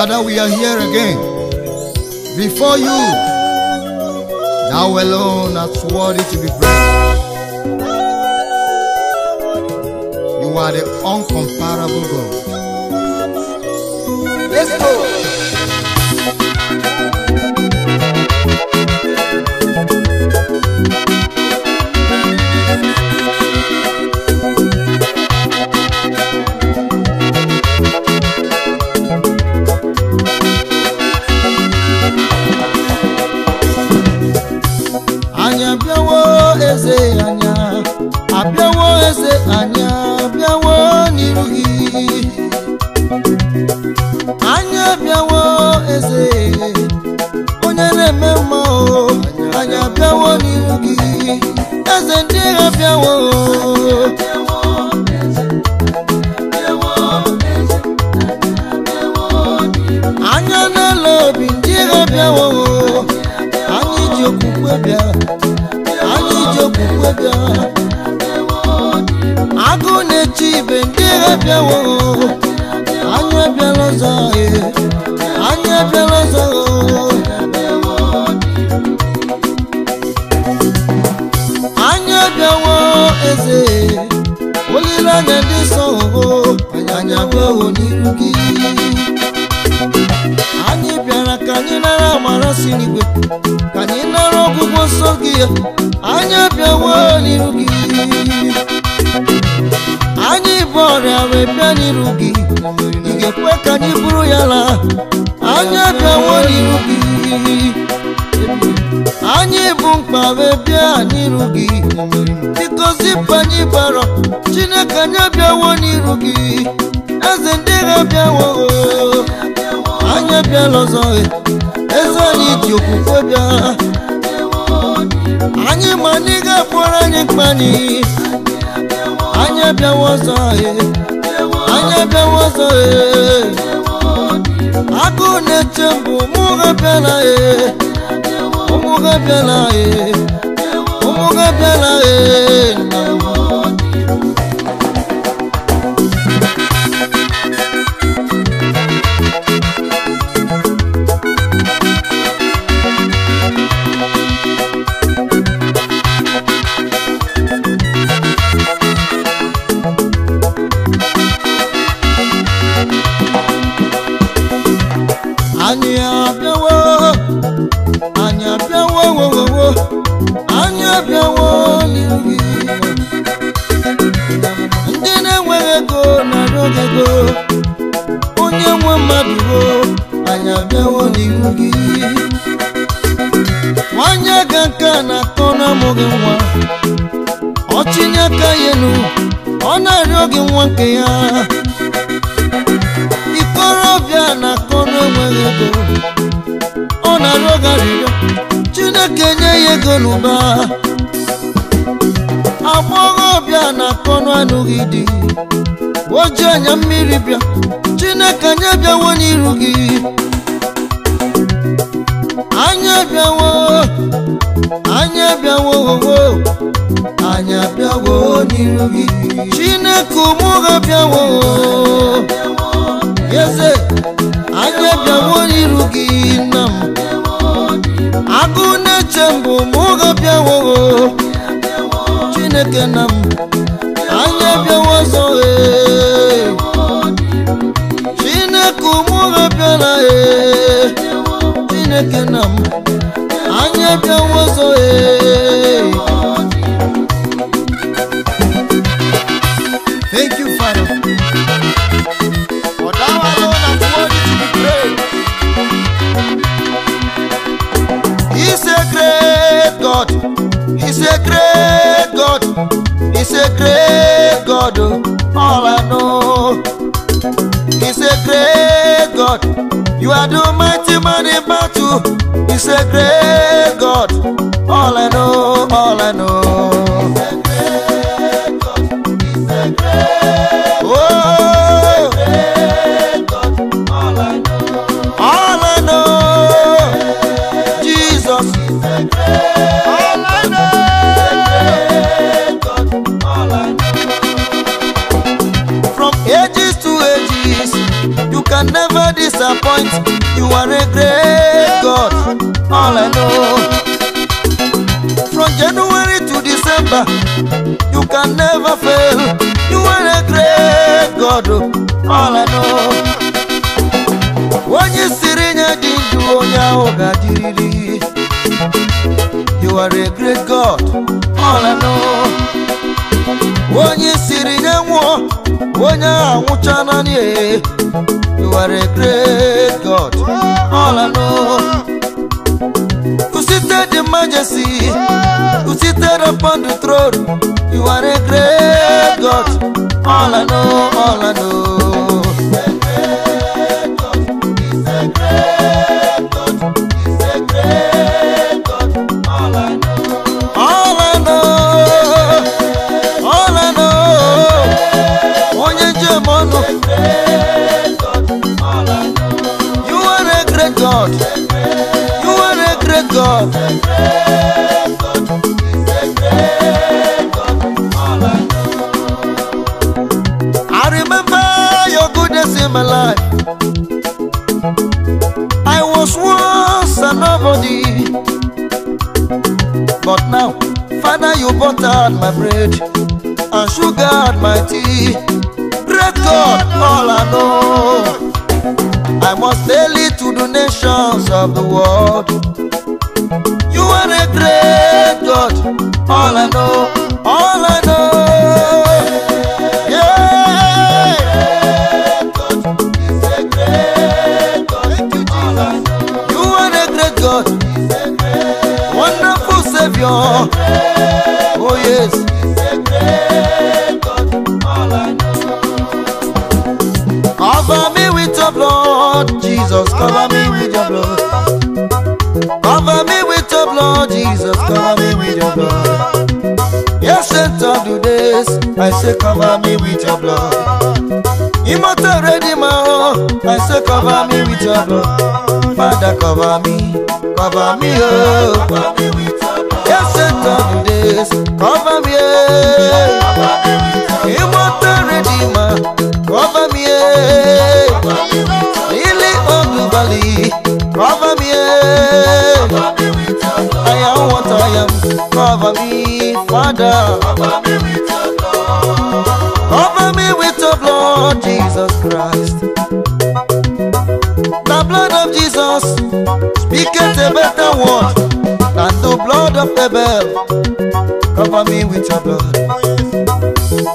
Father, we are here again before you. Thou alone art worthy to be praised. You are the uncomparable God. Let's go. agbọghọ n'ihu gị anyị bịara ka anyị nara amara si n'igwe ka anyị nara ọgwụgwọ nsọ gị ya anyị bịawa n'iru gị anyị bụ ọrịa wee bịa n'iru gị ị ga-ekwe ka anyị bụrụ ya la anyị bịawa n'iru gị anyị bụ mkpa wee bịa n'iru gị bikozi anyị bara chineke anyị bịawa n'iru gị ndaze ndenga bya wo anya bya lozo ezo ni tyo ku kwebya anya mani ga pora ni kpani anya bya wo zo e anya bya wo zo e aku ne chembu mu ga bya na e mu ga bya na e mu ga bya na e na onye gboo onye nwe mmadụ iwu anyị abịawo n'ihu gị nwanyị ga nke a na-atọ na-amụghị nwa ọchịnye aka ya nu ọ na-arịọ gị nwa nke ya ikorobịa na-akọ na-enweghị ego ọ na-arịọ gị arịrịọ chineke nye ya ego n'ụba agbọghọbịa na-akọ n'anụghị di oji anya mmiri bịa chineke anya bịawo n'iru gị bịawo anya bịawo abịawo anya bịawo n'iru gị chineke ụmụ ha bịawo eze anya bịawo n'iru gị nna m agụ na-eche mbụ mụ ha bịawo chineke na m anyị abịawo ọzọ ara ee chineke na m anyị bịawo so ee thank you He's a great God. He's a great God. He's a great God. All I know. He's a great God. You are the mighty man in battle. He's a Great God. All I know, all I know. point. You are a great God, all I know. From January to December, you can never fail. You are a great God, all I know. When you see you are a great God. Kenya Muchanani. You are a great God. All I know. You sit seated the majesty. You sit there upon the throne. You are a great God. All I know, all I know. Oh yes. Cover me with your blood, Jesus. Cover me with your blood. Cover me with your blood, Jesus. Cover me with your blood. Yes, sent to do this. I say, cover me with your blood. Immortal Redeemer, I say, cover me with your blood. Father, cover me, cover me, oh. Cover me with tough days, cover me. Immortal eh. Redeemer, cover me. Lily eh. of the valley, cover me. Eh. I am what I am, cover me, Father. Cover me with your blood, Jesus Christ. The blood of Jesus speaketh a better word. Lord of Abel, cover me with your blood.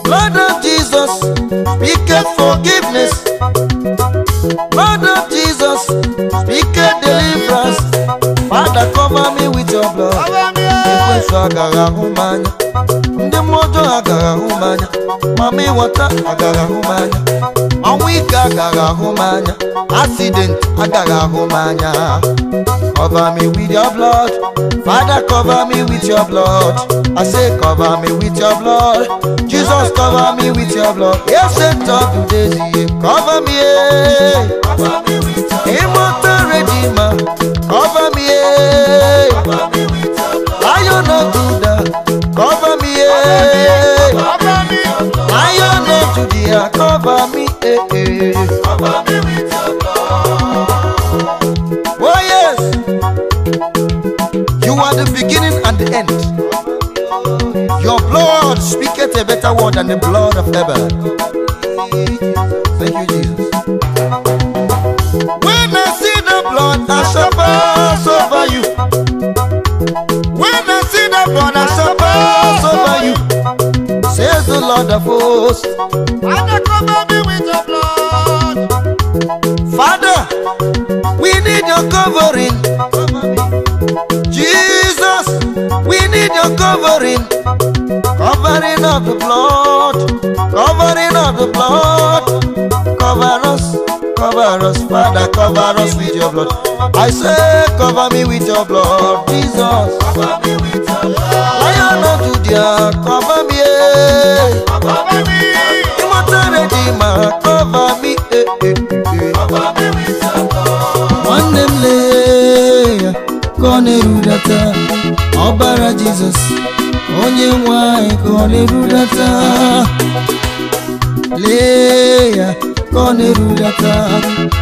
Blood of Jesus, speak forgiveness. Blood of Jesus, speak deliverance. Father, cover me with your blood. Ekwensu agara ahụ m anya, ndị mmụọ ọjọọ agara ahụ m anya, mama ịghọta agara ahụ m anya, ọnwụ ike agara ahụ m anya. accident agaghị ahụ m anya cover me with your blood father cover me with your blood i say cover me with your blood jesus cover me with your blood Yes, ese tọpụ dezi cover me ịmụta eh. redima cover me eh. lion of judah cover me eh. lion of judah cover me. cover me. Oh, yes. You are the beginning and the end. Your blood speaketh a better word than the blood of Abel. Thank you, Jesus. When I see the blood, I shall. covering, covering of the blood, covering of the blood. Cover us, cover us, Father, cover us with your blood. I say, cover me with your blood, Jesus. Cover me with your blood. Lion of Judea, cover me. Eh. Cover me. Immortal Redeemer, cover me. Eh, eh, eh. Cover me with your blood. One name lay, Cornerudata. ọbara jizọs onye nwe anyị ka ọ na-erudata lee ya ka ọ na-erudata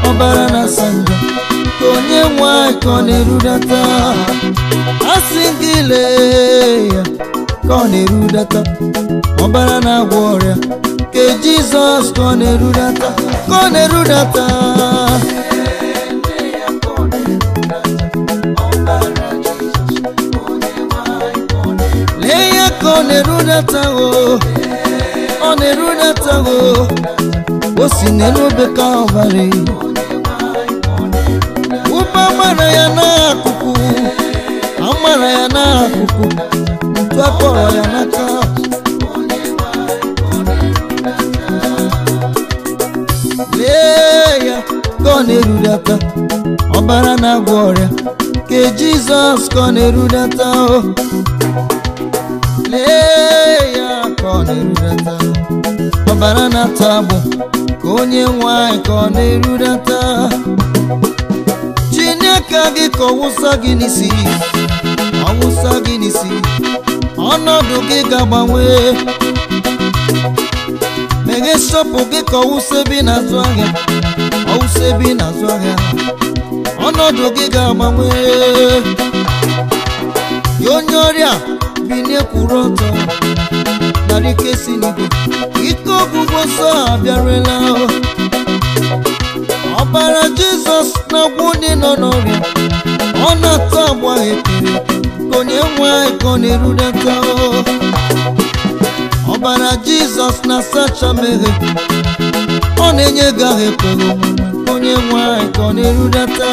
ọbara na sanda ka onye nwe anyị ka ọ na-erudata asị gị lee ya ka ọ na-erudata ọbara na-agwọ ọrịa ka jizọs ka ọ na-erudata ka ọ na-erudata ọ na-eru o ọ na-eru o o si n'elu beka ọbara ụgbọ amara ya n'akụkụ amara ya n'akụkụ ntu akpọrọ ya n'aka lee ya ka ọ na-erudata ọbara na-agwọ ọrịa ka jizọs ka ọ na-erudata o na-erudata ọbara na-ata ka onye nwe anyị ka ọ na-erudata chineke gị ka ọwụsa gị n'isi ọwụsa gị n'isi ọnọdụ gị ga-agbanwe meghe sọpụ gị ka ọwụsa bi n'azụ ahịa ọwụsa bi n'azụ ahịa ọnọdụ gị ga-agbanwe onye ọrịa bi n'ekwuru ọtọ pụtara ike si ike ọgwụgwọ nsọ ọbara jizọs na-agwụ ndị nọ n'ọrịa ọ na-atọ agba ekpere onye nwe anyị ka ọ na-erudata ọbara jizọs na-asacha mmehie ọ na-enye ekpere nwe ọ na-erudata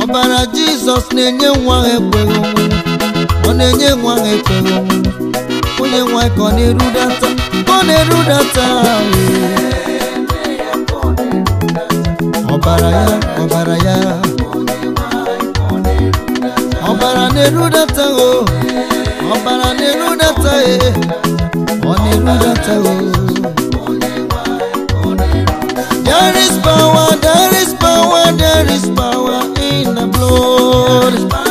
ọbara jizọs na-enye nwa ha ekpere omume ọ na-enye nwa ha ekpere onye nwe ka ọ na-erudata ọ na-erudata ọbara ya ọbara ya ọbara na-erudata ọbara oh. na-erudata ọ eh. na-erudata oh. there is power there is power there is power in the blood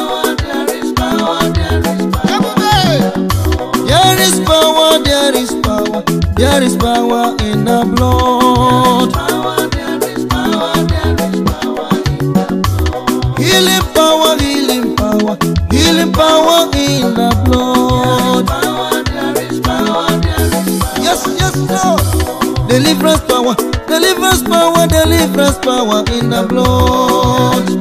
fresh power in the blood.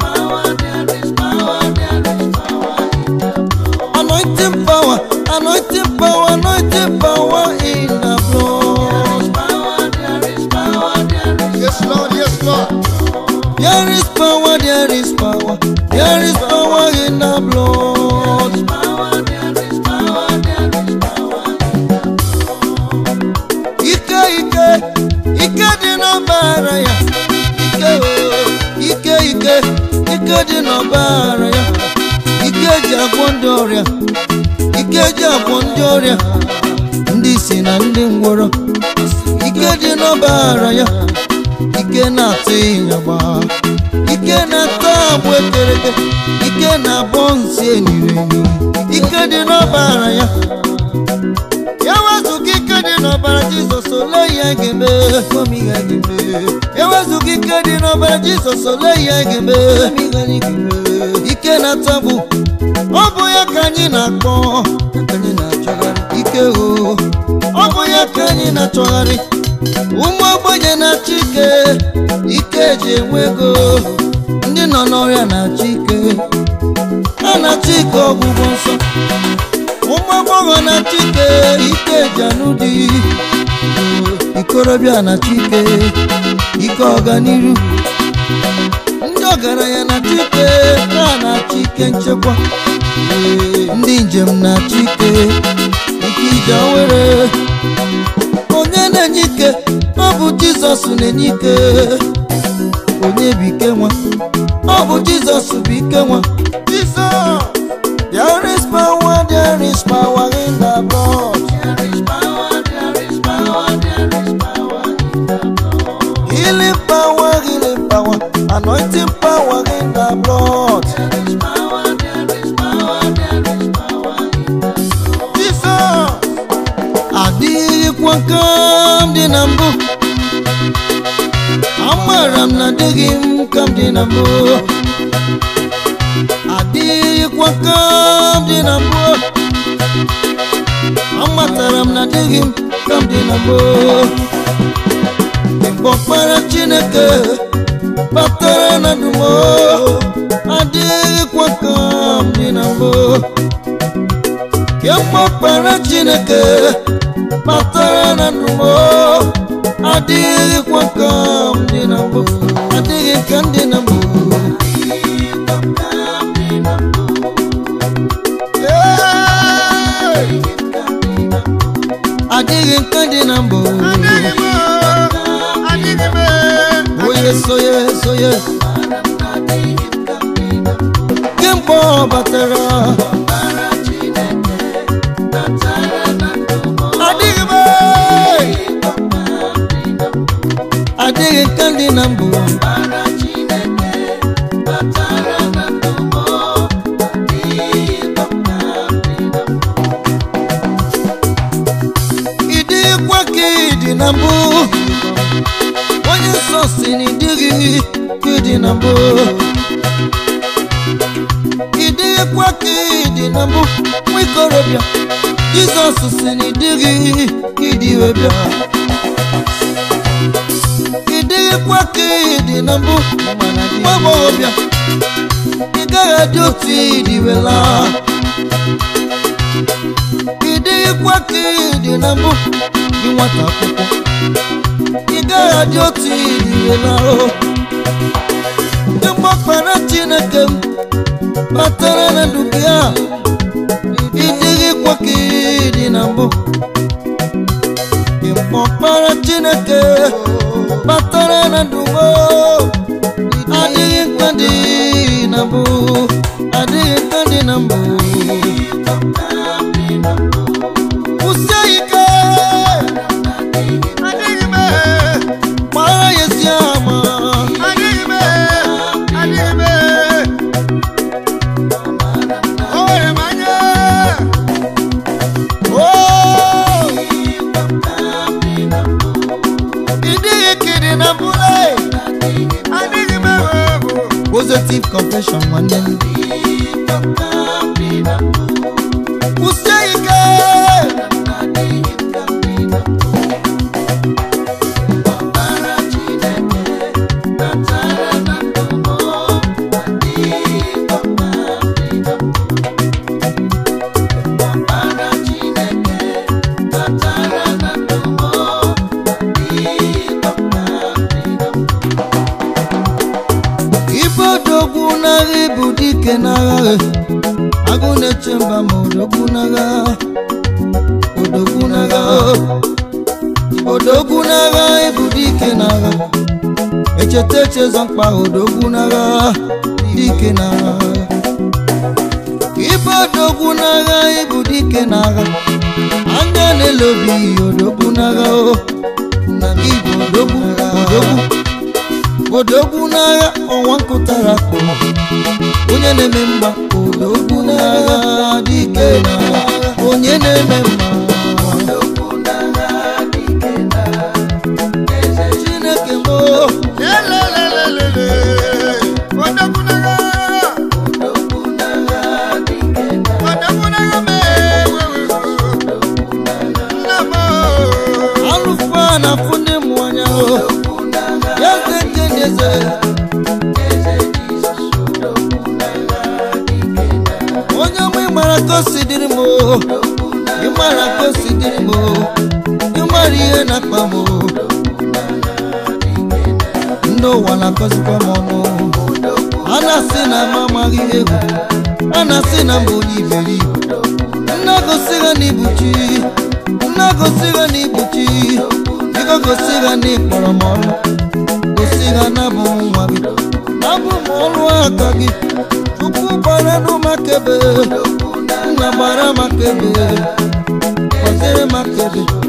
nwa na-abọ nsi enyi ike dị n'ọbara ya ya wezụga ike dị n'ọbara jizọs ole ihe ga-eme ya wezụga ike dị n'ọbara jizọs ole ihe ga-eme ike na-ata bụ ọ bụ ya ka anyị na-akpọ ike o ọ bụ ya ka anyị na-achọgharị ụmụ ogbenye na-achọ ike ike eji enwe ego ndị nọ n'ọrịa na-achọ ike na chike ọgwụgwọ nsọ ụmụ agbọghọ na chike ike janudi ikorobịa na chike ike ọganiru ndị ọgaranya na chike na na chike nchekwa ndị njem na chike ike ije were onye na-enye ike ọ bụ jizọs na-enye ike onye bụ ike nwa ọ bụ jizọs bụ ike nwa blood. There is power, there is power in the blood. There is power, there is power, there is power in the blood. Healing power, healing power, anointing power in the blood. There is power, there is power, there is power in the blood. Jesus, adịghịkwa ka ndị na mbụ. Amara m na adịghị m ka ndị na mbụ. maka dị na mbụ amatara m na adịghị m ka m dị na mbụ na adịghịkwa ka m dị na chineke kpatara na adịghịkwa ka m dị na mbụ adịghị ka na adịghị nke dị na mbụ onye soye soye kemgbe ọ batara na mbụ nwa agbọghọbịa ị gaghị adị otu ị dịwela ị dịghịkwa ka ị na mbụ gị nwata akwụkwọ ị gaghị adị otu ị dịwela ndị mgbakpara chineke m kpatara na ndụ gị a ị dịghịkwa ka ị dị na mbụ ị mkpọkpara chineke kpatara Oh. n'agha odogwu n'agha odogwu n'agha ike n'agha echeta echezọ mkpa odogwu n'agha dike n'agha ibe odogwu n'agha ibu dike n'agha anya na-ele obi o oh. na igwe odogwu odogwu odogwu n'agha ọnwa nkụtara akpụrụ onye na-eme mgba n'okwu n'agha dike onye na-eme mma kwazuka mambo anasina mamwali ego anasina mbuli beli nakosika ni buci nakosika ni buci ikokosika ni kpolomolo kosika na bumwabi na bumolo akagi tupu baladu makebe na bara makebe kwazire makebe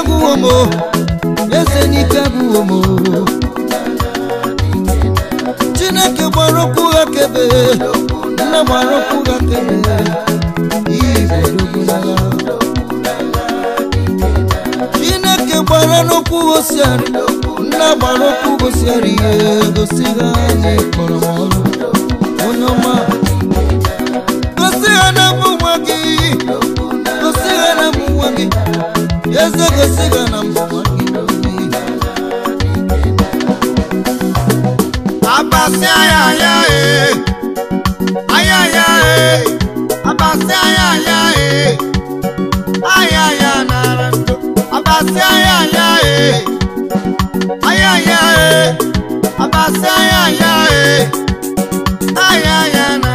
egwu omo eze n'ike bụ omo chineke gbara okwu ha kebe nne gbara okwu kebe chineke gbara n'okwu osiari nne gbara okwu gosiari ihe gosi ha na ịkpọrọ ọrụ onye ọma ha na bụ nwa ha na bụ nwa ezegosiga na mbụwa abasị anya anya ee eh. anya anya ee eh. abasị anya anya ee eh. anya anya nara ndụ abasị anya anya ee anya anya ee abasị anya anya